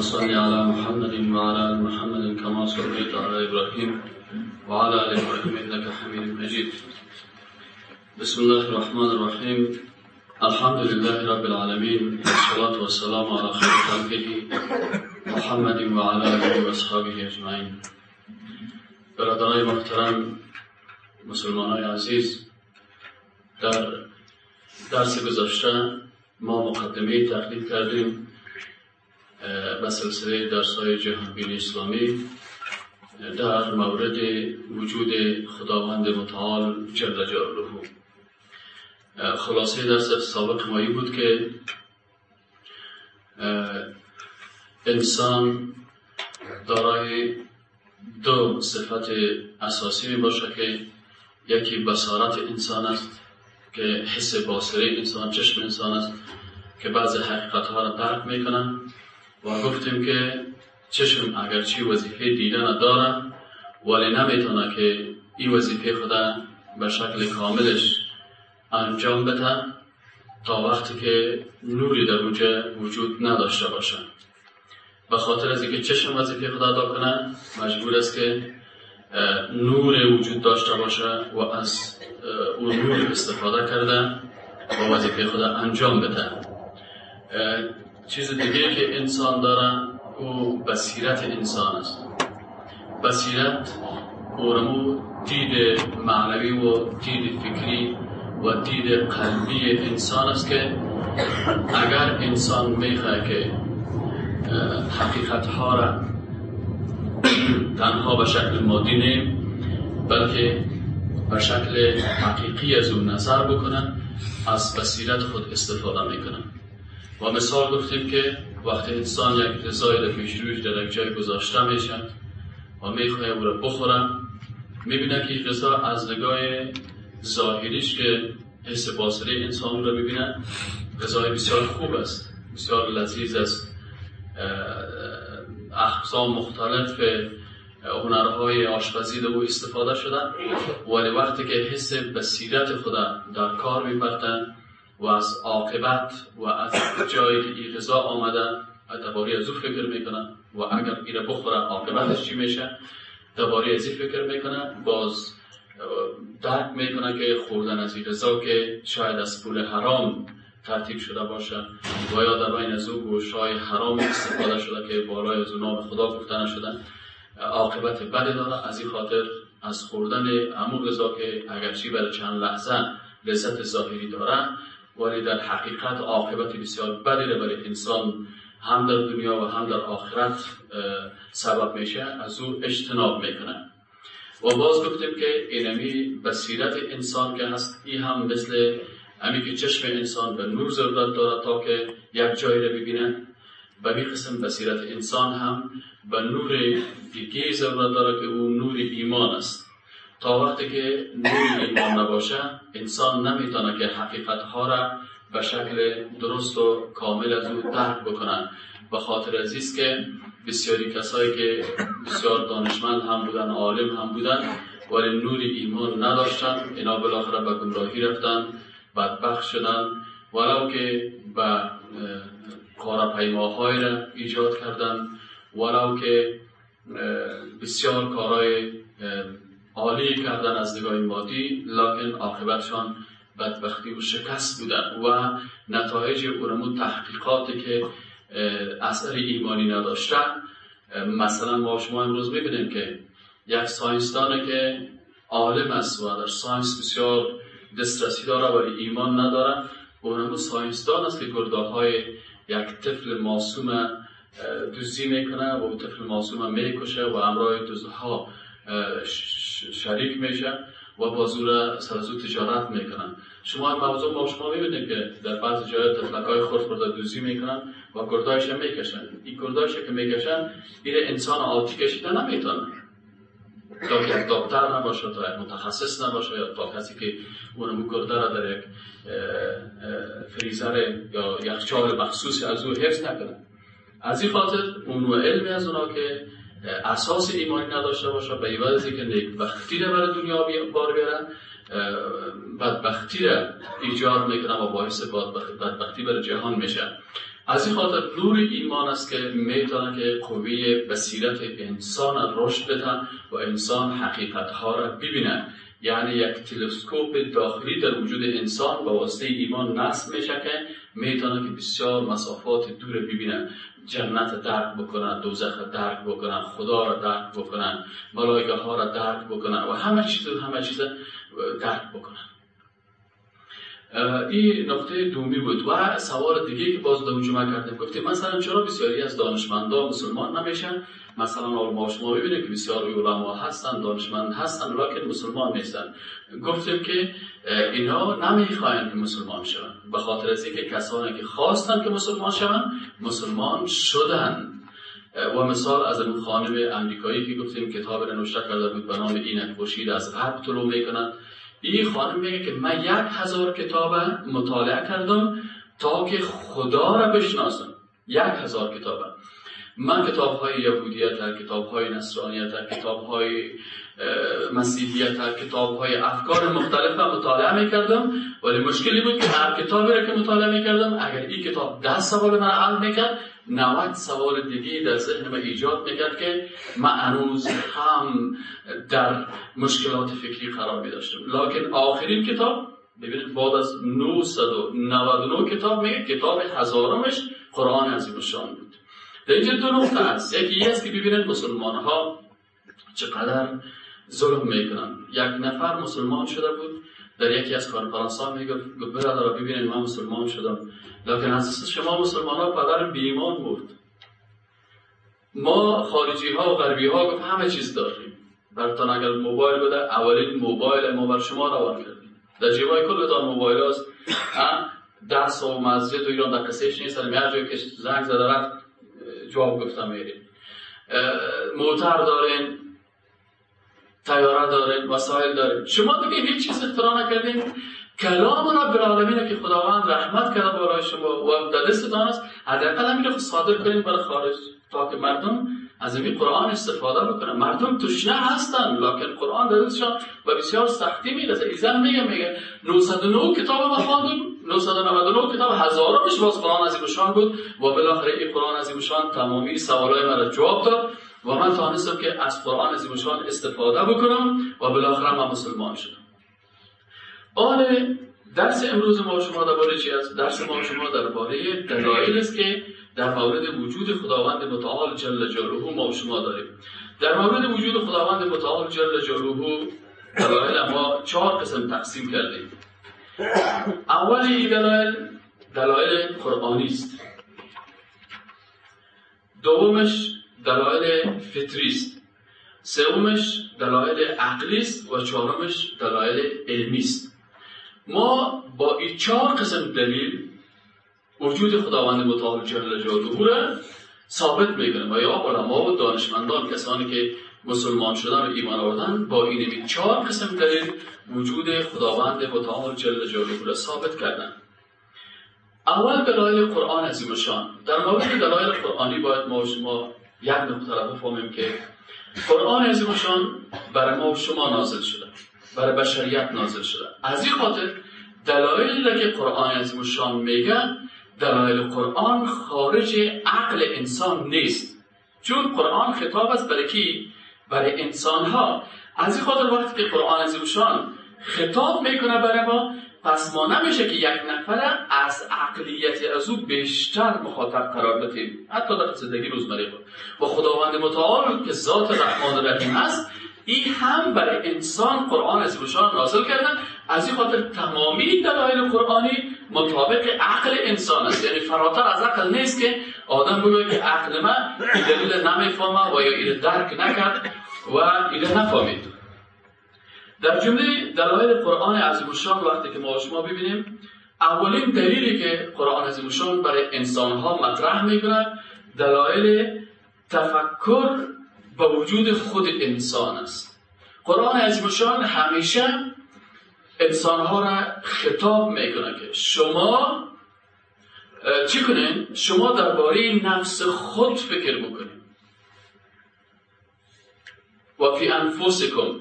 صل على محمد وعلى آل محمد كما صليت على إبراهيم وعلى آل إبراهيم إنك حميد مجيد. بسم الله الرحمن الرحيم. الحمد لله رب العالمين والصلاة والسلام على خير خلقه محمد وعلى آله وأصحابه اجمعین برادرای محترم مسلمانای عزیز در درس گذشته ما مقدمه تقدیم کردیم به سلسله درس های جهانبین اسلامی در مورد وجود خداوند متعال جل جلاله. خلاصه درس سابق مایی بود که انسان دارای دو صفت اساسی می باشه که یکی بصارت انسان است که حس باصره انسان چشم انسان است که بعض حقیقت را درک می‌کنن. و گفتیم که چشم اگرچه وظیفه دیدن داره ولی نمی‌تونه که این وظیفه خدا به شکل کاملش انجام بده تا وقتی که نوری در اونجا وجود نداشته باشه. به خاطر از اینکه چشم وظیفه خدا ادا کنه مجبور است که نور وجود داشته باشه و از اون نور استفاده کرده و وظیفه خدا انجام بده. چیز دیگه که انسان داره او بصیرت انسان است. بصیرت اورمو دید معنوی و دید فکری و دید قلبی انسان است که اگر انسان می‌خواه که حقیقت ها را تنها به شکل مادی نیم بلکه به شکل حقیقی از اون نظر بکنن از بصیرت خود استفاده می‌کنن. و مثال گفتیم که وقتی انسان یک غذای در پیش روش در یک جای گذاشته میشن و می‌خواه او را بخورن می‌بینه که غذا از نگاه ظاهریش که حس باصره انسان را ببینه غذای بسیار خوب است بسیار لذیذ است. اقسام مختلف هنرهای آشپزی او استفاده شدن ولی وقتی که حس بصیرت خدا در کار میبرتن و از عاقبت و از جایی که این غذا آمده دوباره از فکر می‌کنن و اگر ایره بخوره عاقبتش چی میشه؟ دوباره از فکر می‌کنن باز درک می‌کنه که خوردن از این غذا که شاید از پول حرام ترتیب شده باشه و یا در بین از او گوشای حرام استفاده شده که بالای از نام خدا گفته نشدن عاقبت بدی داره. از این خاطر از خوردن امو غذا که اگرچه برای چند لحظه لذت ظاهری داره ولی در حقیقت عاقبت بسیار بدی را برای انسان هم در دنیا و هم در آخرت سبب میشه از او اجتناب می‌کنه. و باز گفتیم که اینمی بصیرت انسان که هست این هم مثل امی که چشم انسان به نور ضرورت داره تا که یک جایی را ببینه. به می قسم بصیرت انسان هم به نور دیگه ضرورت داره که او نور ایمان است. تا وقتی که نور ایمان نباشه انسان نمی‌تونه که حقیقت ها را به شکل درست و کامل از او درک بکنن. به خاطر عزیز که بسیاری کسایی که بسیار دانشمند هم بودن عالم هم بودن ولی نور ایمان نداشتن اینا بالاخره به گمراهی رفتن بدبخت شدن. ولو که به کارپیماهای را ایجاد کردن ولو که بسیار کارهای عالی کردن از نگاه مادی لکن عاقبتشان بدبختی و شکست بودن و نتایج اونمون تحقیقاتی که اثر ایمانی نداشتن. مثلا ما شما امروز می‌بینیم که یک ساینسدانه که عالم است و در ساینس بسیار دسترسی داره ولی ایمان نداره اونمون ساینسدان است که گرداهای یک طفل معصوم دوزی می‌کنه و طفل معصوم می‌کشه و امرای دوزها شریک میشه و بازور سرزو تجارت می‌کنن. شما موضوع ما شما می‌بینید که در بعض جای تفلک های خورده دوزی می‌کنن و گردایش هم می‌کشن. این گردایش که می‌کشن این انسان عادی کشیده نمی‌تونه. تا یک دکتر نباشه تا یک متخصص نباشه یا تا کسی که اون گرده را در یک فریزر یا یخچال مخصوصی از او حفظ نکنه. از این خاطر اون علمی از اونا که اساس ایمانی نداشته باشه به عوضی که نیکبختی را برای دنیا بار بیارن. بدبختی را ایجاد می‌کنن و باعث بدبختی برای جهان میشه. از این خاطر نور ایمان است که می‌تونه که قوی بصیرت انسان رشد بدن و انسان حقیقت ها را ببینه. یعنی یک تلسکوپ داخلی در وجود انسان با واسطه ایمان نصب میشه که می‌تونه که بسیار مسافات دور ببینه. جنت درک بکنن دوزخ درک بکنن خدا را درک بکنن ملائکه ها را درک بکنن و همه چیز همه چیز درک بکنن این نقطه دومی بود و سوال دیگه که باز در جمعه کردیم گفتیم مثلا چرا بسیاری از دانشمندان مسلمان نمیشن؟ مثلا ما شما ببینید که بسیار علما هستن دانشمند هستن لکن مسلمان نیستن. گفتیم که اینا نمی‌خواین که مسلمان شون به خاطر از اینکه کسانی که خواستن که مسلمان شون مسلمان شدن و مثال از اون خانم امریکایی که گفتیم کتاب نوشته کرده بود به نام اینک بشید از غرب طلوع می‌کنند این خانم میگه که من یک هزار کتاب مطالعه کردم تا که خدا را بشناسم. یک هزار کتاب. من کتاب های یهودیت کتاب های نصرانیت کتاب های مسیحیت کتاب های افکار مختلف مطالعه می‌کردم. ولی مشکلی بود که هر کتابی را که مطالعه می‌کردم اگر این کتاب ده سوال من حل می‌کرد 90 سوال دیگه در ذهن من ایجاد می‌کرد که من هنوز هم در مشکلات فکری قرار می داشتم. لکن آخرین کتاب ببینید بعد از 999 کتاب میگه کتاب هزارمش قرآن عظیم شان بود. اینجا دو نقطه هست یکی است که ببینید مسلمان ها چقدر ظلم می‌کنن. یک نفر مسلمان شده بود در یکی از کنفرانس ها میگه برادر ببینید من مسلمان شدم. لکن از شما مسلمان ها پدر بیمان بود. ما خارجی ها و غربی ها گفت همه چیز داریم. برتان اگر موبایل بوده اولین موبایل ما بر شما روان کردیم. در جیبای کلتان موبایل هست درس و مسجد و ایران در کسیش نیست هر جایی که زنگ زده رفت. جواب گفتم میریم موتر دارین تیاره دارین وسایل دارین. شما دیگه هیچ چیز اختراع نکردین. کلام رب العالمین که خداوند رحمت کرده برای شما و در دستتان است. حداقل همین رو صادر کنین برای خارج. تا که مردم از این قرآن استفاده بکنن. مردم تشنه هستن لکن قرآن در و بسیار سختی می‌رسه. ایزن میگه میگه. 909 کتاب ما خواندیم. 999 کتاب هزارمش باز قرآن عظیم شان بود و بالاخره این قرآن عظیم شان تمامی سوالای مرا جواب داد و من تانستم که از قرآن عظیم شان استفاده بکنم و بالاخره من مسلمان شدم. آن درس امروز ما شما درباره چی است؟ درس ما شما درباره دلایل است که در مورد وجود خداوند متعال جل جلاله ما شما داریم. در مورد وجود خداوند متعال جل جلاله دلایل ما چهار قسم تقسیم کردیم. اولی دلایل دلایل قرآنی است. دومش دلایل فطری است. سومش دلایل عقلی است و چهارمش دلایل علمی است. ما با این چهار قسم دلیل وجود خداوند متعال جل جلاله را ثابت می‌کنیم. و یا علما و دانشمندان کسانی که مسلمان شدن و ایمان آوردن با این چهار قسم دلیل وجود خداوند متعال جل جلاله را ثابت کردن. اول دلایل قرآن عظیم شان در مورد دلایل قرآنی باید ما شما یک نقطه را بفهمیم که قرآن عظیم شان برای ما و شما نازل شده. برای بشریت نازل شده. از این خاطر دلایلی که قرآن عظیم شان میگن دلایل قرآن خارج عقل انسان نیست. چون قرآن خطاب است برای کی؟ برای انسان ها از این خاطر وقتی که قرآن عظیم شان خطاب می‌کنه برای ما پس ما نمیشه که یک نفر از عقلیت از او بیشتر مخاطب قرار بدیم. حتی در زندگی روزمره بود و خداوند متعال که ذات رحمان رحیم است این هم برای انسان قرآن از روشان نازل کردن از این خاطر تمامی دلایل قرآنی مطابق عقل انسان است. یعنی فراتر از عقل نیست که آدم بگه که عقل من دلیل نمی‌فهمه و یا این درک نکرد. و این نفهمید. در جمله دلایل قرآن عظیم شان وقتی که ما شما ببینیم اولین دلیلی که قرآن عظیم شان برای انسان ها مطرح می‌کنه دلایل تفکر به وجود خود انسان است. قرآن عظیم شان همیشه انسان ها را خطاب می‌کنه که شما چی کنین؟ شما درباره نفس خود فکر بکنید و فی انفسکم.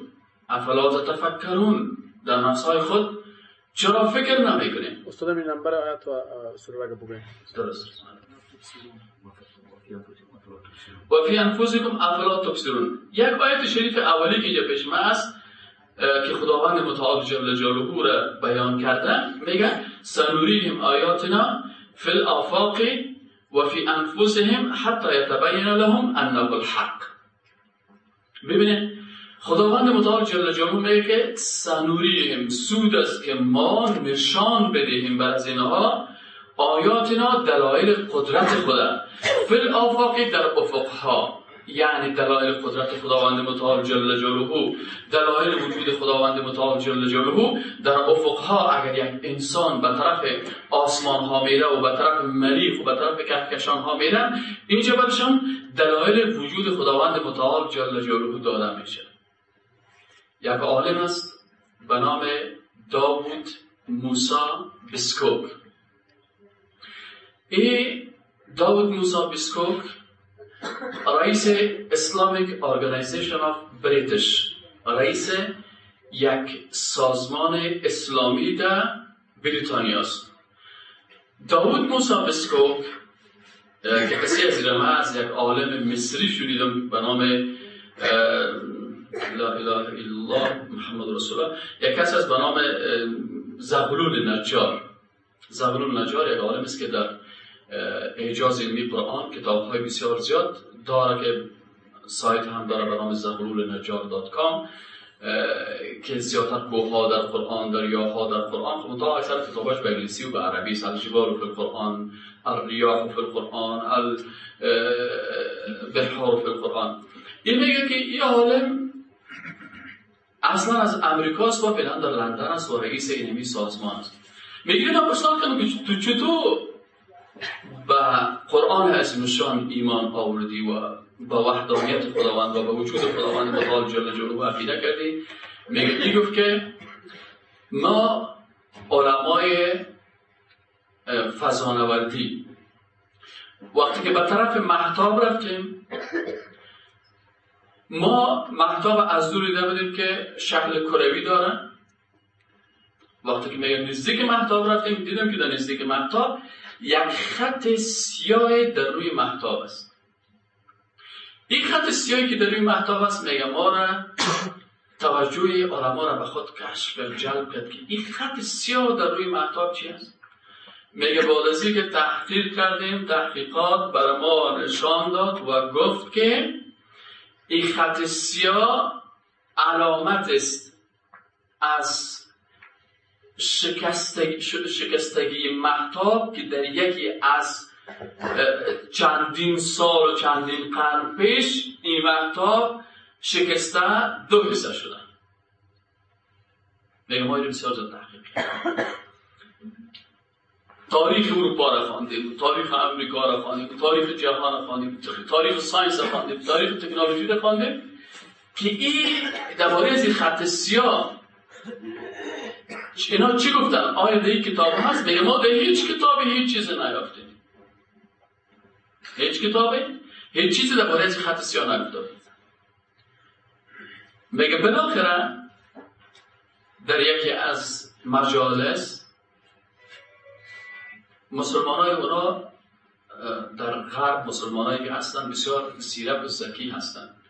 افلا تفکرون در نفسهای خود چرا فکر نمی کنیم استاد این نمبر آیت و سوره بگویم درست. و فی انفسکم افلا تبصرون. یک آیت شریف اولی که اینجا پیش است که خداوند متعال جل جلاله را بیان کردن میگن سنوریهم آیاتنا فی الافاق و فی انفسهم حتی یتبین لهم انه الحق. ببینید خداوند متعال جل جلاله میگه که سنوریهم سود است که ما نشان بدهیم بر از اینها آیاتنا دلایل قدرت خدا. فی الافاق در افقها. یعنی دلایل قدرت خداوند متعال جل جلاله. دلایل وجود خداوند متعال جل جلاله در افقها اگر یک انسان به طرف آسمان ها میره و به طرف مریخ و به طرف کهکشان ها میره اینجا برشان؟ دلایل وجود خداوند متعال جل جلاله داده میشه. یک عالم است به نام داوود موسا بسکوک. این داوود موسا بسکوک رئیس Islamic Organization of British رئیس یک سازمان اسلامی در بریتانیا است. داوود موسا بسکوک که کسی از از یک عالم مصری شنیدم به نام لا اله الله محمد رسول الله. یک کس از به نام زبلون نجار. زبلون نجار یک عالم است که در اعجاز علمی قرآن کتاب های بسیار زیاد داره که سایت هم داره به نام زغلول نجار دات کام که زیادتر گوها در قرآن در یاها در قرآن. خب تا اکثر کتاباش به انگلیسی و به عربی است. الجبال فی القرآن الریاح فی القرآن البحار فی القرآن. این میگه که این عالم اصلا از امریکاست و فعلا در لندن است و رئیس اینمی سازمان است. میگه من پرسان کنم که تو چطور به قرآن عظیم شان ایمان آوردی و با وحدانیت خداوند و به وجود خداوند متعال جل جلاله عقیده کردی میگه گفت که ما علمای فضانوردی. وقتی که به طرف محتاب رفتیم ما محتاب از دور دیده بودیم که شکل کروی داره. وقتی که میگه نزدیک محتاب رفتیم دیدم که در نزدیک محتاب یک خط سیاه در روی محتاب است. این خط سیاهی که در روی محتاب است میگه ما را توجه علما را به خود کشف و جلب کرد که این خط سیاه در روی محتاب چی است؟ میگه بالازی که تحقیق کردیم تحقیقات برای ما نشان داد و گفت که این خط سیاه علامت است از شکستگی, شکستگی محتاب که در یکی از چندین سال و چندین قرن پیش این محتاب شکسته دو حصه شدن. میگه ما بسیار زیاد تحقیق تاریخ اروپا را خواندیم تاریخ امریکا را خواندیم تاریخ جهان را خواندیم تاریخ ساینس را خواندیم تاریخ تکنولوژی را خواندیم که این درباره از خط سیاه اینا چی گفتن؟ آیا این کتاب هست؟ میگه ما در هیچ کتابی هیچ چیز نیافتیم. هیچ کتابی؟ هیچ چیزی در باره خط سیاه نگفتیم میگه بالاخره در یکی از مجالس مسلمان های اونا در غرب مسلمان که هستن بسیار سیرت و زکی هستند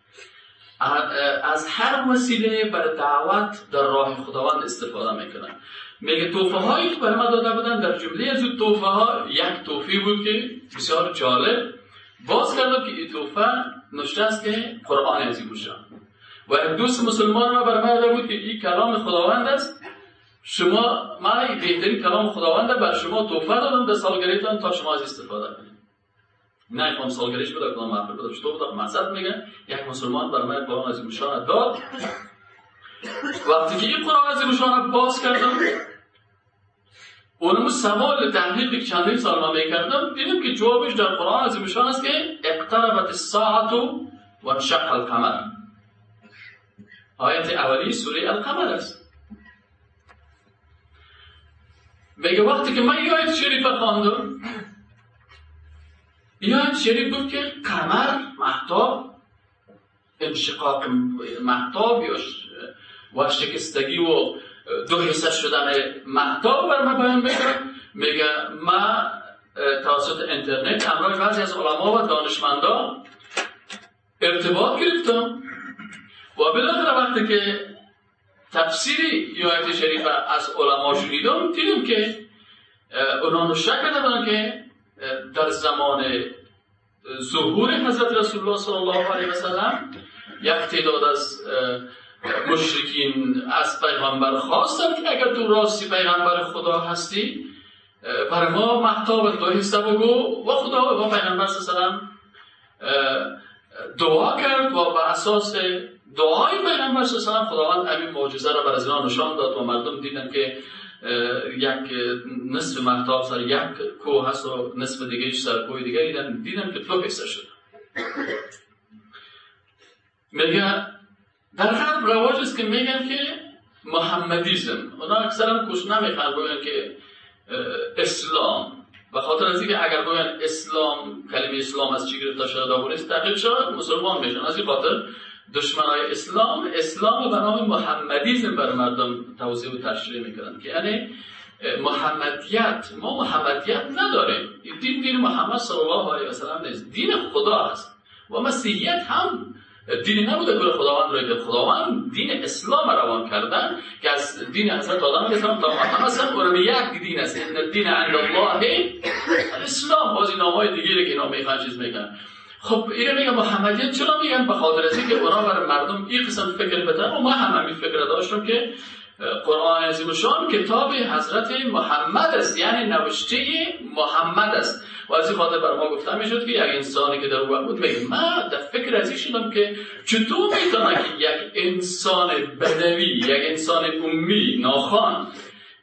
از هر وسیله بر دعوت در راه خداوند استفاده می‌کنن. میگه توفه هایی که بر ما داده بودن در جمله از اون توفه ها یک توفی بود که بسیار جالب. باز کردم که این توفه نشته است که قرآن عزیز باشن و یک دوست مسلمان ما بر ما داده بود که این کلام خداوند است. شما ما بهترین کلام خداوند بر شما توفه دادم به سالگریتان تا شما از استفاده کنید. نه خواهم سالگریش بوده کدام محفل بوده چطور بوده مقصد میگه یک مسلمان برای من قرآن از مشان داد. وقتی که این قرآن از مشان باز کردم اونمو سوال تحقیقی که چندین سال ما می‌کردم دیدم که جوابش در قرآن از مشان است که اقتربت الساعت و انشق القمر. آیت اولی سوره القمر است. میگه وقتی که من این آیت شریفه خواندم یا شریف گفت که قمر محتاب انشقاق محتاب یا و شکستگی و دو حصه شدن محتاب بر من بیان میگه ما توسط اینترنت همراه بعضی از علما و دانشمندان ارتباط گرفتم. و بالاخره وقتی که تفسیری یا شریف از علما شنیدم دیدم که اونا شک ندارن که در زمان ظهور حضرت رسول الله صلی الله علیه و سلم یک تعداد از مشرکین از پیغمبر خواستن که اگر تو راستی پیغمبر خدا هستی بر ما محتاب دویسته بگو و خدا و پیغمبر صلی الله دعا کرد و بر اساس دعای پیغمبر صلی الله خداوند همین معجزه را بر از نشان داد و مردم دیدن که یک نصف محتاب سر یک کوه هست و نصف دیگه سر کوه دیگه دیدن دیدن که تو حصه شد میگه در غرب رواج است که میگن که محمدیزم اونا اکثرا کش نمی‌خوان بگن که اسلام. و خاطر از اینکه اگر بگن اسلام کلمه اسلام از چی گرفته شده است تحقیق شد مسلمان میشن. از این خاطر دشمنای اسلام اسلام به نام محمدیزم بر مردم توضیح و تشریح می‌کنن که یعنی محمدیت. ما محمدیت نداریم. دین دین محمد صلی الله علیه و سلم نیست. دین خدا هست. و مسیحیت هم دین نبوده که خداوند رو که خداوند دین اسلام روان کردن که از دین حضرت آدم علیه السلام تا محمد صلی الله یک دین است. ان الدین عند الله. اسلام. بازی نامهای دیگه که اینا می‌خوان چیز میگن خب اینو میگم محمدیت چرا میگن به خاطر اینکه اونا برای مردم این قسم فکر بدن؟ و ما هم همین فکر داشتم که قرآن عظیم شان کتاب حضرت محمد است. یعنی نوشته محمد است. و از این خاطر بر ما گفتم می‌شد که یک انسانی که در وقت بود میگه من در فکر از شدم که چطور می‌تونه که یک انسان بدوی یک انسان امی ناخان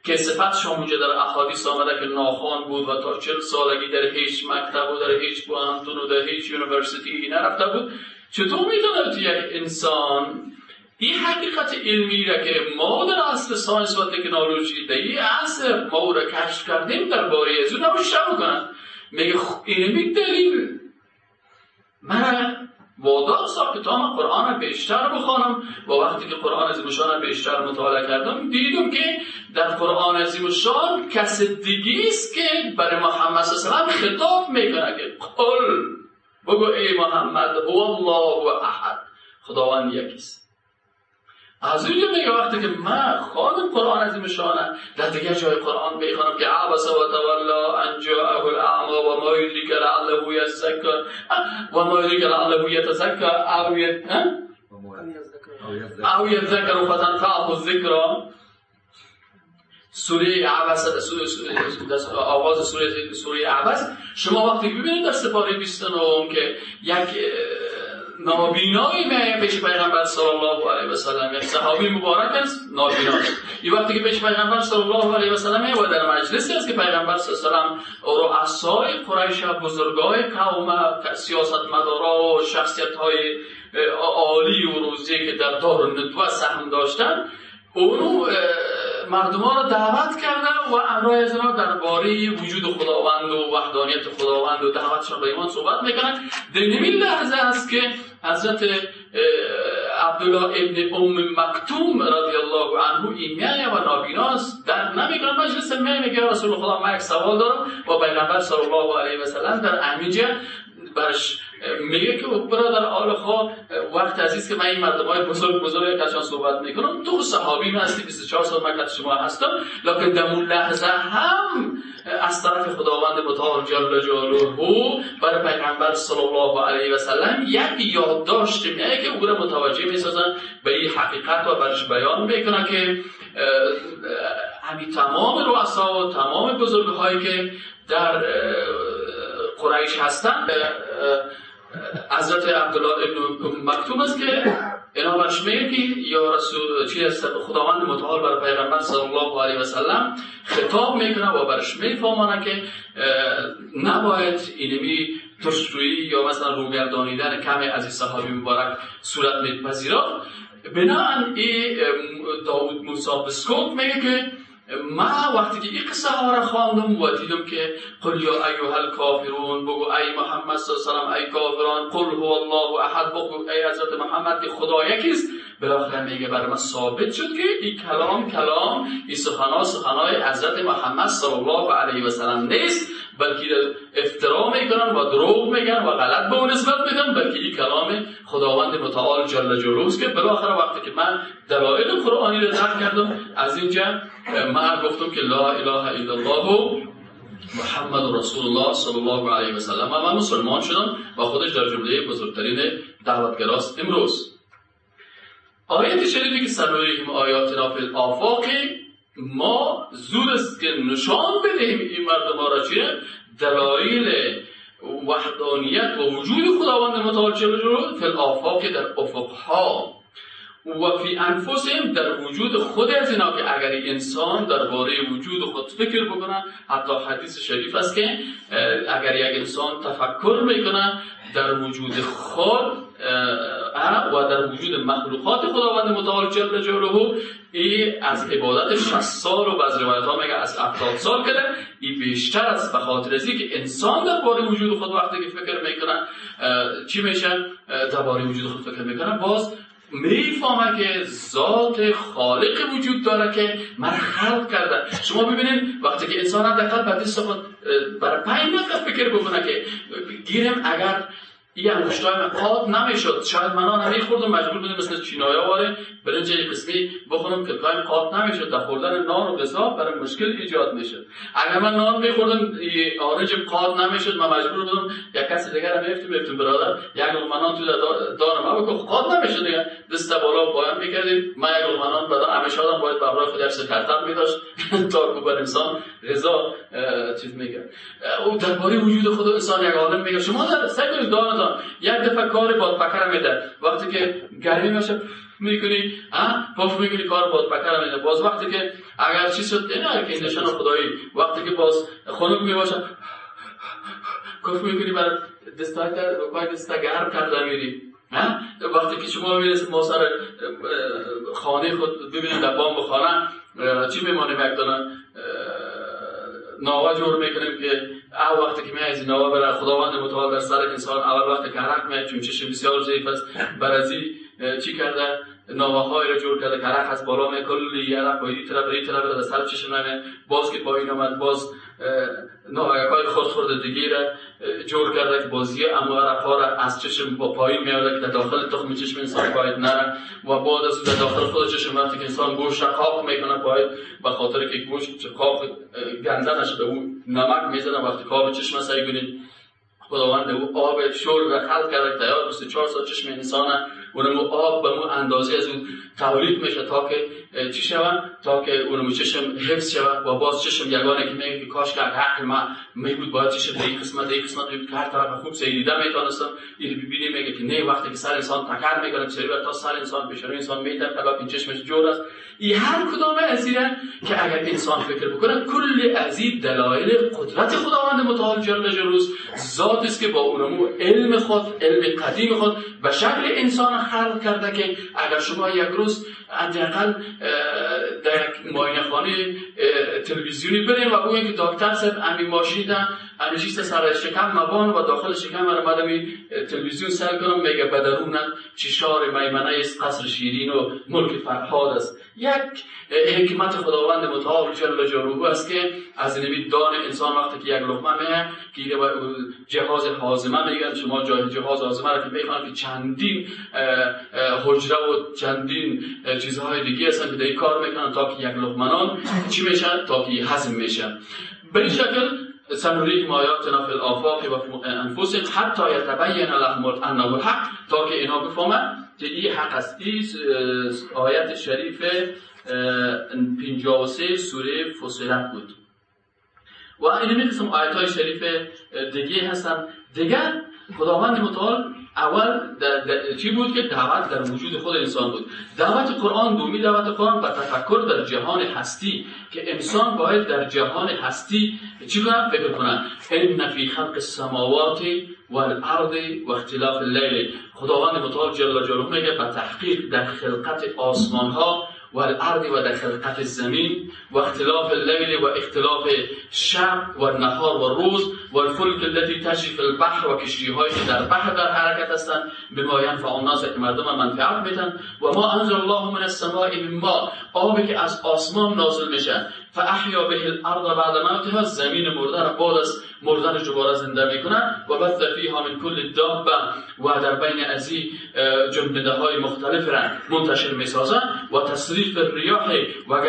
که صفتش اونجا در احادیث آمده که ناخوان بود و تا چل سالگی در هیچ مکتب و در هیچ پوهنتون و در هیچ university نرفته بود. چطور می‌تونه تو یک انسان این حقیقت علمی را که ما در اصل science و تکنولوژی در این اصل ما را کشف کردیم در باره از اون میگه علمی دلیل. من وادار سا که تا من قرآن بیشتر بخوانم. و وقتی که قرآن عظیم شان بیشتر مطالعه کردم دیدم که در قرآن عظیم شان کس دیگی است که برای محمد صلی الله خطاب می‌کنه که قل بگو ای محمد هو الله و احد. خداوند یکیست از اینجا میگه وقتی که من خانم قرآن عظیم شانه در دیگه جای قرآن می‌خوانم که عبس و تولا ان جاءه الاعما و ما یدریک لعله یزکا و ما یدریک لعله یتزکا او او یذکر فتنفعه الذکر. سوره عبس سوره آواز سوره سوره عبس. شما وقتی ببینید در سپاره 29 که یک نابینایی پیش پیغمبر صلی الله علیه و سلم یک صحابی مبارک است. نابینا یه وقتی که پیش پیغمبر صلی الله علیه و سلم و در مجلسی است که پیغمبر صلی الله علیه و سلم رؤسای قریش بزرگای قوم سیاست مدارا و شخصیت های عالی و روزی که در دار ندوه سهم داشتن اونو مردم را دعوت کرده و امرای از در درباره وجود خداوند و وحدانیت خداوند و دعوتشان به ایمان صحبت می‌کنن. در نمی لحظه است که حضرت عبدالله ابن ام مکتوم رضی الله عنه این میایه و نابیناست در نمی‌کنن. مجلس می میگه رسول خدا من یک سوال دارم. و پیغمبر صلی الله علیه و سلم در همینجا برش میگه که برادر آل خواه وقت عزیز که من این مردم های بزرگ بزرگ کسان صحبت می‌کنم تو صحابی هستی 24 سال من شما هستم لکن در لحظه هم از طرف خداوند متعال جل جلاله برای پیغمبر صلی الله علیه و سلم یک یادداشت میگه که او را متوجه می‌سازن به این حقیقت و برش بیان می‌کنن که همین تمام رؤسا و تمام بزرگهایی که در قریش هستن حضرت عبدالله ابن مکتوم است که اینا برش یا رسول چی است؟ خداوند متعال بر پیغمبر صلی الله علیه و سلم خطاب می‌کنه و برش میفهمانه که نباید اینمی تشرویی یا مثلا روگردانیدن کمی از این صحابی مبارک صورت میپذیرد. بناهن ای داود موسی بسکوت میگه که من وقتی که این قصه ها را خواندم و دیدم که قل یا ایها الکافرون بگو ای محمد صلی الله علیه و ای کافران قل هو الله احد بگو ای حضرت محمد که خدا یکیست بالاخره میگه برای من ثابت شد که این کلام کلام این سخنا سخنای حضرت محمد صلی الله علیه و سلم نیست بلکه افترا می‌کنن و دروغ میگن و غلط به اون نسبت میدن بلکه این کلام خداوند متعال جل جلاله که بالاخره وقتی که من دلایل قرآنی رو درک کردم از اینجا من گفتم که لا اله الا الله محمد رسول الله صلی الله علیه و سلم. و من مسلمان شدم و خودش در جمله بزرگترین دعوتگراست امروز. آیت شریفی که سنوریهم آیاتنا فی آفاقی ما زود است که نشان بدهیم این مردم را چیه؟ دلایل وحدانیت و وجود خداوند متعال جل جلاله فی الآفاق در افقها. و فی انفسهم در وجود خود از اینا که اگر انسان درباره وجود خود فکر بکنه حتی حدیث شریف است که اگر یک انسان تفکر می‌کنه در وجود خود و در وجود مخلوقات خداوند متعال جل جلاله ای از عبادت 60 سال و بعض روایت ها میگه از 70 سال کرده ای بیشتر است به خاطر از که انسان درباره وجود خود وقتی که فکر می‌کنه چی میشه؟ درباره وجود خود فکر می‌کنه باز می‌فهمه که ذات خالق وجود داره که من خلق کرده. شما ببینید وقتی که انسان حداقل به دست برای پنج دقیقه فکر بکنه که گیرم اگر این انگشتای من. قاد نمی‌شد. شاید من آن خوردم مجبور بودم مثل چینایا واره برنج قسمی بخورم که کلکای قاد نمی‌شد در خوردن نان و غذا برای مشکل ایجاد می‌شد. اگر من نان میخوردم آرنج قاد نمی‌شد. من مجبور بودم یک کسی دیگر رو میفتیم میفتیم برادر. یک نان تو دارم. اما که قاد نمی‌شد. دیگه دست بالا پایان می‌کردیم. من یک نان بعد همیشه آدم باید برای خودش سکرتر میداشت. تا بر انسان غذا چیز میگه. او درباره وجود خود انسان یک عالم میگه شما در سعی دانتان یک دفعه کار بادپکر میده وقتی که گرمی میشه می‌کنی پاف می‌کنی کار بادپکر میده باز وقتی که اگر چی شد نه که نشان خدایی. وقتی که باز خنک می‌باشه کف می‌کنی بر دستا پای دستا گرم کرده میری. وقتی که شما می‌رسید ما سر خانه خود ببینید در بام خانه چی میمانه یک ناوا جور می‌کنیم که او وقتی که از ناوا برای خداوند متعال در سر انسان اول وقتی که حرک میاد چون چشم بسیار ضعیف است. برازی چی کرده؟ نواهای را جور کرده کرک از بالا می کلی عرق و این طرف این طرف در سر چشم نمه باز که پایین آمد باز های خود خورده دیگه را جور کرده که بازی اما عرق را از چشم با پایین میاره که داخل تخم چشم انسان باید نره. و بعد از در داخل خود چشم وقتی که انسان گوش قاق می‌کنه باید به خاطر که گوش قاق گنده نشده اون نمک می‌زنه وقتی قاب چشم سعی کنید خداوند او آب شور و خلق کرده تیار 24 سال چشم انسان اونمو آب به مو اندازه از اون تولید میشه تا که چی شود تا که اونمو چشم حفظ شود و باز چشم یگانه که میگه کاش که حق ما میبود باید چشم در این قسمت در این قسمت که هر طرف خوب سیدیده می‌تونستم این ببینی میگه که نه وقتی که سر انسان تکر می‌کنه سری تا سر انسان پیشانی انسان میتر که چشمش جور است این هر کدام از که اگر انسان فکر بکنه کل از این دلایل قدرت خداوند متعال جل جلاله ذات است که با اونمو علم خود علم قدیم خود به شکل انسان خلق کرده که اگر شما یک روز حداقل در یک ماینه خانه تلویزیونی برین و بگوین که دکتر صاحب امی ماشین امی چیز سر شکم مبان و داخل شکم را مدمی تلویزیون سر کنم میگه بدرون چشار میمنه است قصر شیرین و ملک فرهاد است. یک حکمت خداوند متعال جل جلاله است که از نمی دان انسان وقتی که یک لقمه میه که جهاز حازمه میگن شما جهاز حازمه را که می‌خوان که چندین حجره و چندین چیزهای دیگه هستن که در کار می‌کنن تا که یک لقمنان چی میشن تا که هضم میشن به این شکل سنريهم آیاتنا فی الآفاق و انفسهم حتی یتبین لهم انه حق تا که اینا بفهمن که این حق است. آیت شریف 53 سوره فصلت بود. و این قسم آیت های شریف دیگه هستن. دیگر خداوند متعال اول چی بود که دعوت در وجود خود انسان بود؟ دعوت قرآن دومی دعوت قرآن و تفکر در جهان هستی که انسان باید در جهان هستی چی کنن؟ فکر کنن. ان فی خلق السماوات والارض و اختلاف اللیل خداوند متعال جل جلاله میگه به تحقیق در خلقت آسمان ها والأرض ودخلقة الزمين واختلاف الليل واختلاف الشب والنهار والروز والفلك التي تجري في البحر و کشتیهایی در بحر در حركه هستند. بما ينفع الناس که مردم منفعت میدن و ما انزل الله من السماء من ما آبی که از آسمان نازل میشه فاحیا به الارض بعد موتها زمین مرده را بعد از مردن جباره زنده می‌کنن و بث فیها من کل دابه و در بین ازی جنبده های مختلف را منتشر می‌سازن و تصریف ریاح و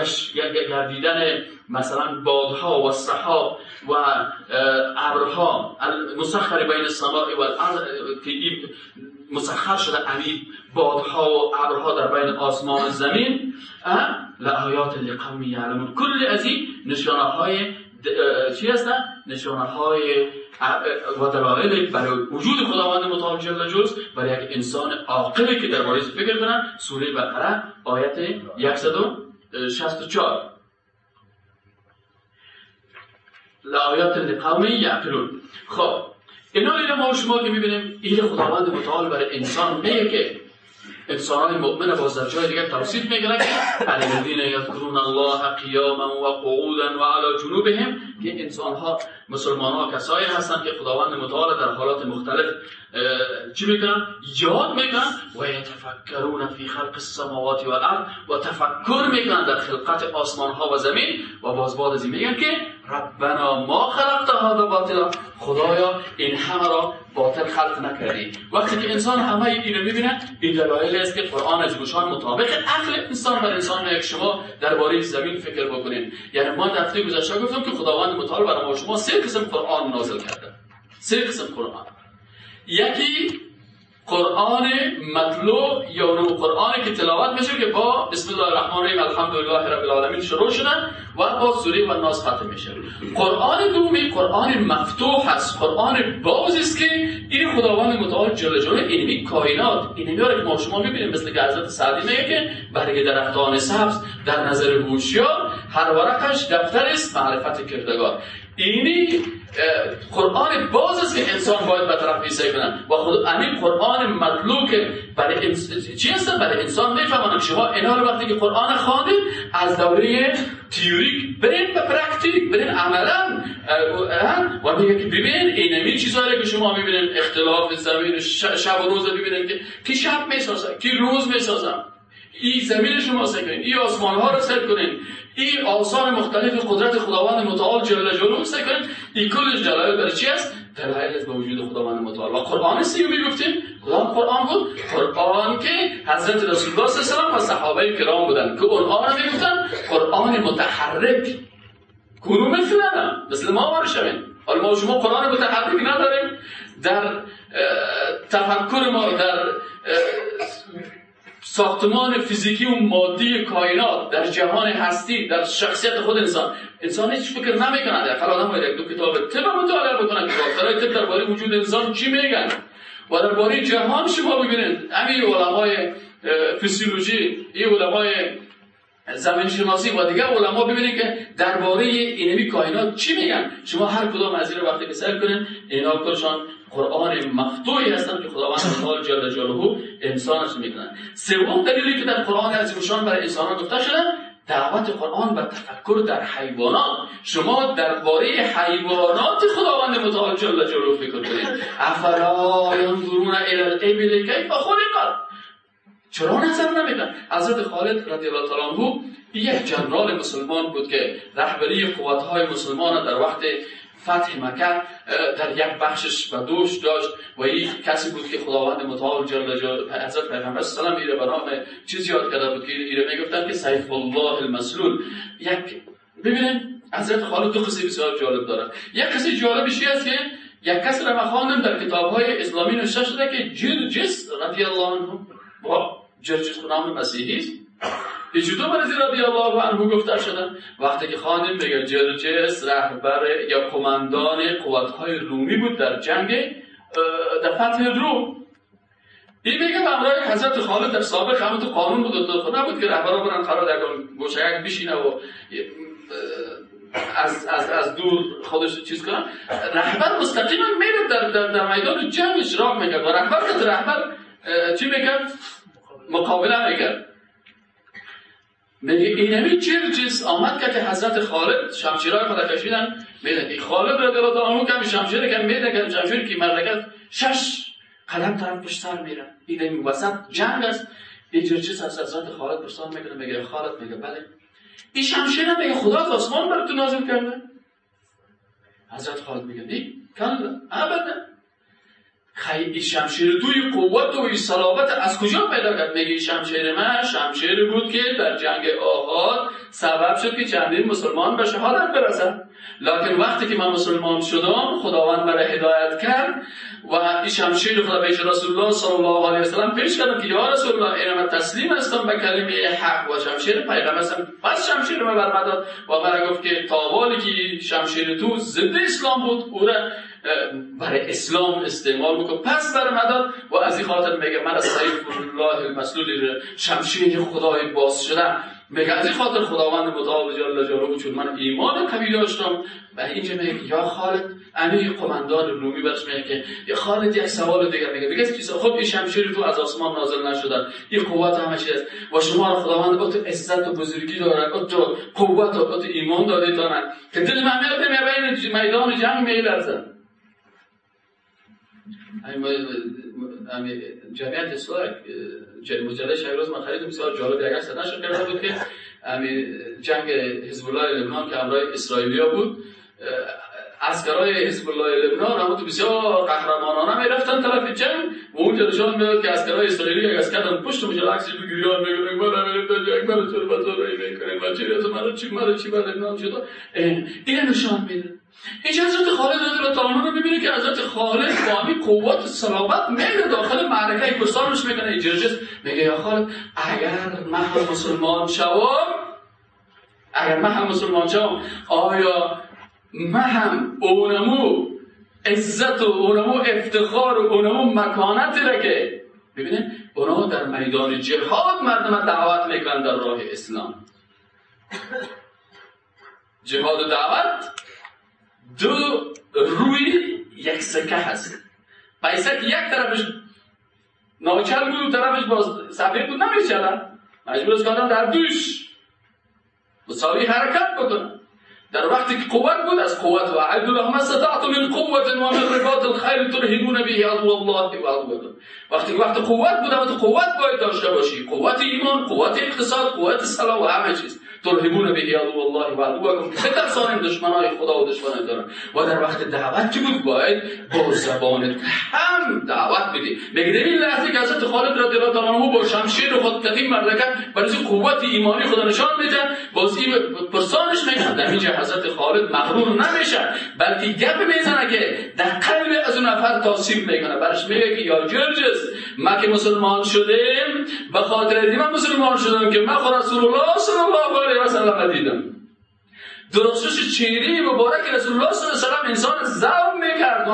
گردیدن مثلا بادها و سحاب و ابرها مسخر بین السماء و که مسخر شده امید بادها و ابرها در بین آسمان و زمین لآیات لقوم یعلمون. کل از این نشانه های چی هستن؟ نشانه های و دلایل برای وجود خداوند متعال جل جز برای یک انسان عاقلی که در بارش فکر کنن سوره بقره آیت 164 لآیات لقوم یعقلون. خب اینا اینا ما شما که می‌بینیم این خداوند متعال برای انسان میگه که انسان های مؤمن باز در جای دیگر توصیف می‌کنه که الذین یذکرون الله قیاما و قعودا و علی جنوبهم که انسان ها مسلمان ها کسایی هستند که خداوند متعال در حالات مختلف چی می‌کنن؟ یاد می‌کنن و یتفکرون فی خلق السماوات و الارض و تفکر می‌کنن در خلقت آسمان ها و زمین و باز بعد از میگن که ربنا ما خلقت هذا باطلا خدایا این همه را باطل خلق نکردی. وقتی که انسان همه این رو می‌بینه این دلایل است که قرآن از گوشان مطابق عقل انسان بر انسان یک شما درباره زمین فکر بکنین. یعنی ما دفعه گذشته گفتم که خداوند متعال برای ما شما سه قسم قرآن نازل کرده. سه قسم قرآن. یکی قرآن مطلوع یا نو قرآنی که تلاوت میشه که با بسم الله الرحمن الرحیم الحمدلله رب العالمین شروع شدن و با سوره و ناس ختم میشه. قرآن دومی قرآن مفتوح هست قرآن باز است که این خداوند متعال جل جلاله اینمی کائنات اینمی که ما شما می‌بینیم مثل که حضرت سعدی میگه که برگ درختان سبز در نظر هوشیار هر ورقش دفتر است معرفت کردگار. اینی قرآن باز است که انسان باید به طرف پیسه کنن و خود همین قرآن مطلوب برای انس... چی برای انسان می‌فهمن شما اینا رو وقتی که قرآن خواندید از دوره تیوریک برین به پرکتیک برین عملا و میگه که ببین اینمی چیزایی که شما می‌بینین اختلاف زمین شب و روز ببینین که کی شب می‌سازن کی روز می‌سازن این زمین شما سکنین این آسمان ها رو سر کنین این آثار مختلف قدرت خداوند متعال جل جلاله سکنین این کلش جلال برای چی است؟ دلایل از وجود خداوند متعال. و قرآن سیومی گفتیم کدام قرآن بود. قرآن که حضرت رسول الله صلی الله علیه و صحابه کرام بودن. که اونها رو می‌گفتن قرآن متحرک. کنو مثل مثل ما شوین. حالا ما شما قرآن متحرک نداریم. در تفکر ما در ساختمان فیزیکی و مادی کائنات در جهان هستی در شخصیت خود انسان. انسان هیچ فکر نمی‌کنه. در آدم باید یک دو کتاب طب مطالعه بکنن که دکترای طب درباره وجود انسان چی میگن؟ و درباره جهان شما ببینید همین علمای فیزیولوژی این علمای زمین شناسی و دیگه علما ببینید که درباره اینمی کائنات چی میگن. شما هر کدام از این وقتی که سر کنین اینا کلشان قرآن مفتوحی هستن که خداوند متعال جل جلاله انسانش می‌کنن سوم دلیلی که در قرآن عظیمشان برای انسانان گفته شده دعوت قرآن و تفکر در حیوانات. شما درباره حیوانات خداوند متعال جل جلاله فکر کنید. افلا ینظرون الى الابل کیف خلقت چرا نظر نمیدن؟ حضرت خالد رضی الله تعالی عنه یک جنرال مسلمان بود که رهبری قوت‌های مسلمان در وقت فتح مکه در یک بخشش و دوش داشت و این کسی بود که خداوند متعال جل جلاله حضرت پیغمبر صلی الله علیه و آله چیز یاد کرده بود که ایره می‌گفتن که سیف الله المسلول. یک ببینید حضرت خالد دو قصه بسیار جالب داره یک قصه جالبش است که یک کسی را خواندم در کتاب های اسلامی نوشته شده که جرجس رضی الله عنه با جرجس نام مسیحی ایجودو رضی رضی الله عنه گفته شدن. وقتی که خانم میگه جرجس رهبر یا کماندان قوتهای رومی بود در جنگ در فتح روم این میگه به حضرت خالد در سابق همه تو قانون بود و نبود که رهبرا برن قرار در گوشه یک بشینه و از, از, از دور خودش چیز کنن. رهبر مستقیما میره در, در, در میدان جنگ اشراق می‌کرد و رهبر که رهبر چی می‌کرد؟ مقابله می‌کرد میگه اینمی جرجس آمد که حضرت خالد شمشیرهای خدا کشیدن میده خالد را دلات آنو کمی شمشیر که میده که شمشیر که مردکت شش قدم طرف پشت سر میره. اینمی وسط جنگ است. این جرجس از حضرت خالد پشت سر می‌کنه میگه خالد میگه بله. این شمشیر میگه خدا از آسمان بر تو نازل کرده. حضرت خالد میگه دی کلا ابدا. خیلی شمشیر. توی قوت و صلابت از کجا پیدا کرد؟ میگه شمشیر من شمشیر بود که در جنگ آهاد سبب شد که چندین مسلمان به شهادت برسن لکن وقتی که من مسلمان شدم خداوند مرا هدایت کرد و این شمشیر خدا به رسول الله صلی الله علیه وسلم پیش کردم که یا رسول الله اینم تسلیم هستم به کلمه حق و شمشیر پیغمبر. هستم پس شمشیر ما برمداد و مرا گفت که تاوالی که شمشیر تو ضد اسلام بود او را برای اسلام استعمال بکن. پس بر مداد و از این خاطر میگه من از سیف الله المسلول شمشیر خدای باز شدم میگه از این خاطر خداوند متعال جل جلاله چون من ایمان قوی داشتم و اینجا میگه یا خالد امی قماندان رومی برش میگه که یا خالد یک سوال دیگر میگه دیگه چیزا خب این شمشیر تو از آسمان نازل نشده این قوت همه چیز و شما رو خداوند او تو و بزرگی داره او تو قوت و تو ایمان داده دارن که دل من میاد بین میدان جنگ میلرزه جمعیت اصلاح مجله شهروز من خریدم بسیار جالب یک عکس نشر کرده بود که جنگ حزب الله لبنان که همراه اسرائیلیا بود اسکرای حزب الله لبنان اما تو بسیار قهرمانانه رفتن طرف جنگ و اونجا نشان میاد که اسکرای اسرائیلی یک اسکر پشت مجل عکس رو گریان میگن من امیر جنگ من چرا بازاری می‌کنین من چی از من چی من چی من لبنان شد؟ این نشان میده. اینجا حضرت خالد رضی الله رو ببینید که حضرت خالد با همین قوت صلابت میره داخل معرکه کشتارش می‌کنه. ایجرجس میگه یا خالد اگر من هم مسلمان شوم اگر من هم مسلمان شوم آیا من هم اونمو عزت و اونمو افتخار و اونمو مکانت را که ببینه اونا در میدان جهاد مردم دعوت می‌کنن در راه اسلام. جهاد و دعوت دو روی یک سکه هست. پیسک یک طرفش ناچل بود طرفش باز سفید بود. نمیشه مجبور است در دوش مساوی حرکت بکنه. در وقتی که قوت بود از قوت و عد لهم استطعت من قوت و من رباط الخیل ترهبون به عدو الله و عدوكم وقتی وقت قوت بود تو قوت باید داشته باشی. قوت ایمان قوت اقتصاد قوت صلاح و همه چیز. ترهبون به عدو الله و عدوكم بترسانیم دشمنای خدا و دشمنای دارن؟ و در وقت دعوت که بود باید؟ با زبان هم دعوت بدی. میگه این لحظه که حضرت خالد رضی الله تعالی با شمشیر خود تقیم مردکه برای قوت ایمانی خدا نشان میده باز این پرسانش میگن در اینجا حضرت خالد مغرور نمیشه. بلکه گپ می‌زنه که در قلب از اون نفر تاثیر می‌کنه برش میگه که یا جرجس ما که مسلمان شدیم به خاطر من مسلمان شدم که من رسول الله صلی الله علیه و سلم دیدم. درستش چهره مبارک رسول الله صلی الله علیه و انسان زوم می‌کرد و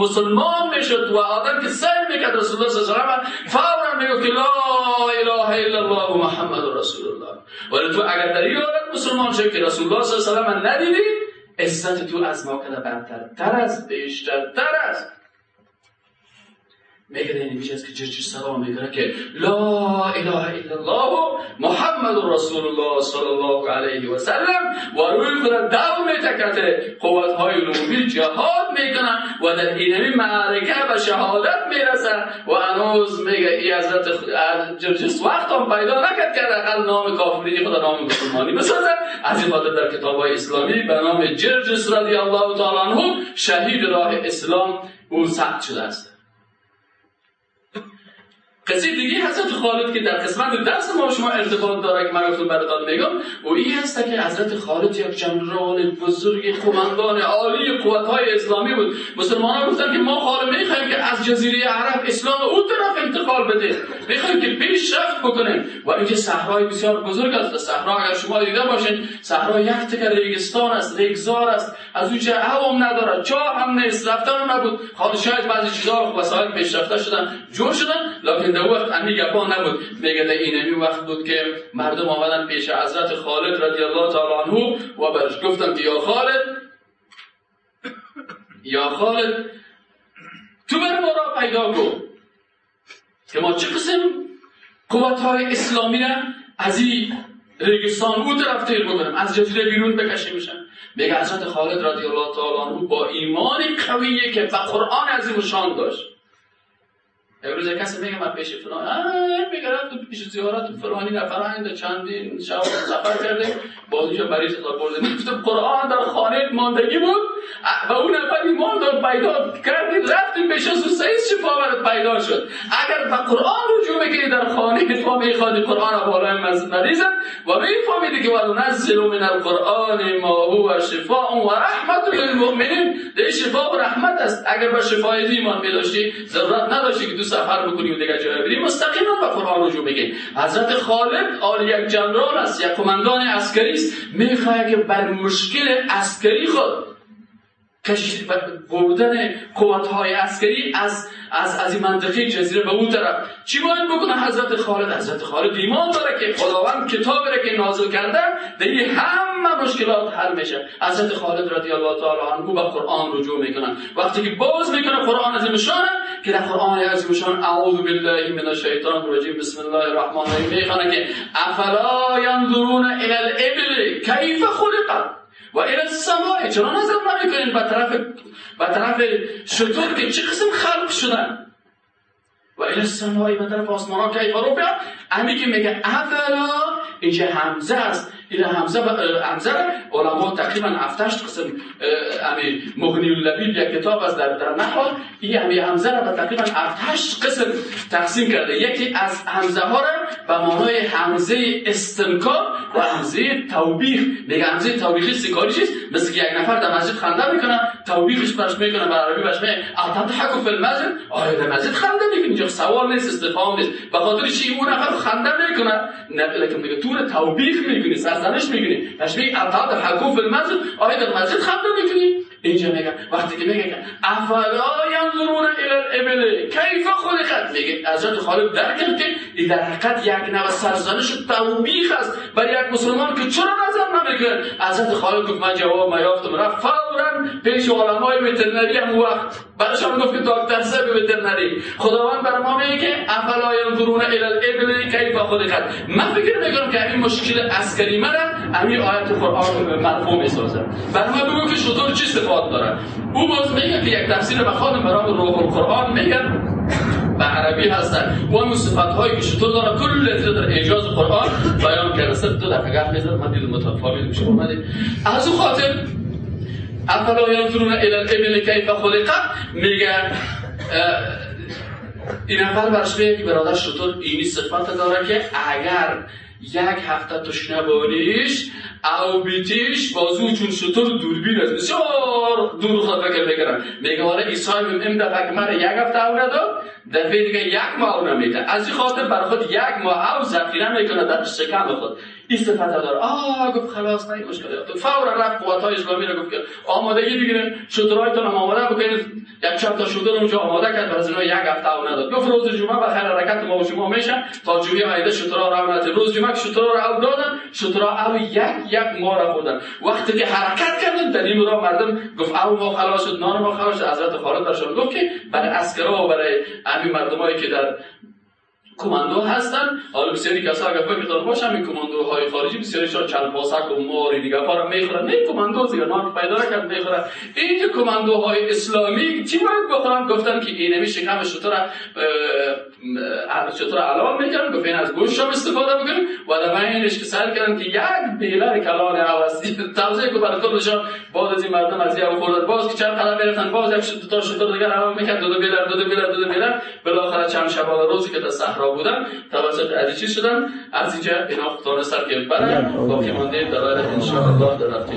مسلمان می‌شد و آدم که سعی می‌کرد رسول الله صلی الله علیه و فورا لا اله الا الله و محمد رسول الله. ولی تو اگر در این حالت مسلمان شد که رسول الله صلی الله علیه و ندیدی عزت تو از ما کده برتر تر است بیشتر تر است. میگه این چیز که چه سلام می‌کنه که لا اله الا الله محمد رسول الله صلی الله علیه و سلم. و روی خود دو میتکته قوت های علومی جهاد می‌کنن و در اینمی معرکه و شهادت می‌رسه. و هنوز میگه ای حضرت جرجس وقت هم پیدا نکرد که اقل نام کافری خدا نام مسلمانی بسازه. از این خاطر در کتاب های اسلامی به نام جرجس رضی الله تعالی عنه شهید راه اسلام او ثبت شده است. قصه دیگه حضرت خالد که در قسمت درس ما شما ارتباط داره که من گفتم براتون میگم و این هست که حضرت خالد یک جنرال بزرگ قماندان عالی قوت های اسلامی بود. مسلمان ها گفتن که ما خالد می‌خوایم که از جزیره عرب اسلام اون طرف انتقال بده. می‌خوایم که پیشرفت بکنیم. و اینجا صحرای بسیار بزرگ است صحرا اگر شما دیده باشین صحرا یک تکه ریگستان است ریگزار است. از اونجا عوام نداره چاه هم نیست. رفتن نبود. خالد شاید بعضی چیزا وسایل پیشرفته شدن جور شدن لکن در وقت امی گپا نبود میگه اینمی وقت بود که مردم آمدن پیش حضرت خالد رضی الله تعالی عنه و برش گفتن که یا خالد یا خالد تو بر ما را پیدا کن که ما چه قسم قوت های اسلامی را از این ریگستان او طرف تیر بکنم. از جزیره بیرون بکشه میشن. میگه حضرت خالد رضی الله تعالی عنه با ایمانی قویه که با قرآن عظیم شان داشت. امروز کسی میگه من پیش فلان. میگه تو پیش زیارت فلانی نفر هند چندین شب سفر کرده. بازیش مریض تا برده. گفت قرآن در خانه ماندگی بود. و اون نفر ایمان داد پیدا کردید رفتیم پیش از سیز شفا پیدا شد. اگر به قرآن رجوع می‌کنی در خانه تو میخوادی قرآن بالای مریض و میفهمیدی که وننزل من القرآن ما هو شفاء و رحمت للمؤمنین. ده شفا و رحمت است. اگر به شفای ایمان میداشتی ضرورت نداشتی که سفر بکنی و دیگه جای بری مستقیما به قرآن رجوع بگی حضرت خالد آل یک جنرال است یک کماندان عسکری است. می‌خواد که بر مشکل عسکری خود بردن قوت های عسکری از از از این منطقه جزیره به اون طرف. چی باید بکنه حضرت خالد؟ حضرت خالد ایمان داره که خداوند کتاب را که نازل کرده دیگه همه مشکلات حل میشه. حضرت خالد رضی الله تعالی عنه به قرآن رجوع می‌کنن. وقتی که باز می‌کنه قرآن عظیم شان که در قرآن عظیم شان اعوذ بالله من الشیطان الرجیم بسم الله الرحمن الرحیم می‌خونه که افلا ينظرون الى الابل کیف خلقت؟ و الى السماء. چرا نظر نمی‌کنین؟ به طرف به طرف شطور که چه قسم خلق شدن؟ و الى السماء. به طرف آسمان ها کیف رفعت امی که میگه افلا اینجا همزه است. این همزه همزه علما تقریبا هفتش قسم امی مغنی اللبیب یک کتاب است در در نحو این همی همزه را به تقریبا هفتش قسم تقسیم کرده. یکی از همزه ها را به معنای همزه استنکار و همزه توبیخ. میگه همزه توبیخی سیکاری چیست؟ مثل که یک نفر در مسجد خنده می‌کنه توبیخش برش می‌کنه به عربی برش میگه اتضحک فی المسجد؟ آیا در مسجد خنده می‌کنه اینجا سوال نیست استفهام نیست. به خاطر چی؟ اون نفر خنده می‌کنه. نه لیکن میگه تو توبیخ می‌کنی سرزنش می‌کنی تشبیه اتضحک فی المسجد آیا در مسجد خنده می‌کنی اینجا میگه وقتی که میگه افلا ینظرون الى الابل. کیف خلقت؟ میگه حضرت خالد درک که این در حقیقت یک نوع سرزنش توبیخ است. برای یک مسلمان که چرا نظر نمی‌کنه حضرت خالد گفت من جواب ما یافتم. رفت فورا پیش علمای وترنری هم وقت. برشان گفت که دکتر سب وترنری خداوند بر ما میگه که افلا ینظرون الى الابل کیف خلقت. من فکر می‌کنم که این مشکل عسکری مرا همین آیت قرآن مفهوم می‌سازه. ما بگو که شطور چی صفات داره؟ او باز میگه که یک تفسیر بخواد برای روح القرآن میگه به عربی هستن. و اون صفات هایی که شطور داره کل در اعجاز قرآن. بیان کرده صرف دو دفعه گفت می‌زد من دیدم متفاوت میشه. اومده از اون خاطر افلا ینظرون الى الابل کیف خلقت میگه این نفر برش میگه که برادر شطور اینی صفت داره که اگر یک هفته تشنبانیش او بیتیش بازو چون شطور دوربین است. بسیار دور خود بکر بگرم. میگه حالا ایسای ام دفعه که من یک هفته او نداد دفعه دیگه یک ماه او نمیده از این خاطر بر خود یک ماه او ذخیره می‌کنه در شکم خود. صفت داره آه گفت خلاص نه مشکل فورا رفت قوت های اسلامی رو گفت که آمادگی بگیرین. شطورایتون هم آماده بکنید. یک چند تا شطور اونجا آماده کرد برای اینا یک هفته او نداد. گفت روز جمعه بخیر حرکت ما و شما میشه. تا جمعه ایده شطورا رو نداد روز جمعه شطورا رو او دادن شطورا او یک یک ماه را بودن وقتی که حرکت کردن در این را مردم گفت او ما خلاص شد نان ما خلاص شد. حضرت خالد برشان گفت که برای اسکرا و برای همین مردمایی که در کماندو هستن. حالا بسیاری کسا اگر فکر باشن این های خارجی بسیاریشان چند پاسک و ماری دیگه پارا می‌خورن. نه کماندو زیر نام پیدا کرد می‌خورن. اینجا های اسلامی چی باید بخورن؟ گفتن که این نمیشه شکم چطور چطور علال می‌کنن گفت این از گوشت هم استفاده بکنیم و در اینش که سر کردن که یک بیلر کلان عوضی. توضیح که برای کلشان بعد از این مردم از یه خوردن. باز که چند قدم می‌رفتن باز یک تا شطور دیگر علال می‌کرد. دو دو بیلر دو دو بیلر دو دو بیلر بالاخره چند شبانه روزی که در صحرا بودن توسط از چیز شدن از اینجا اینا تونستن که برن باقی مانده دلال انشاءالله در هفته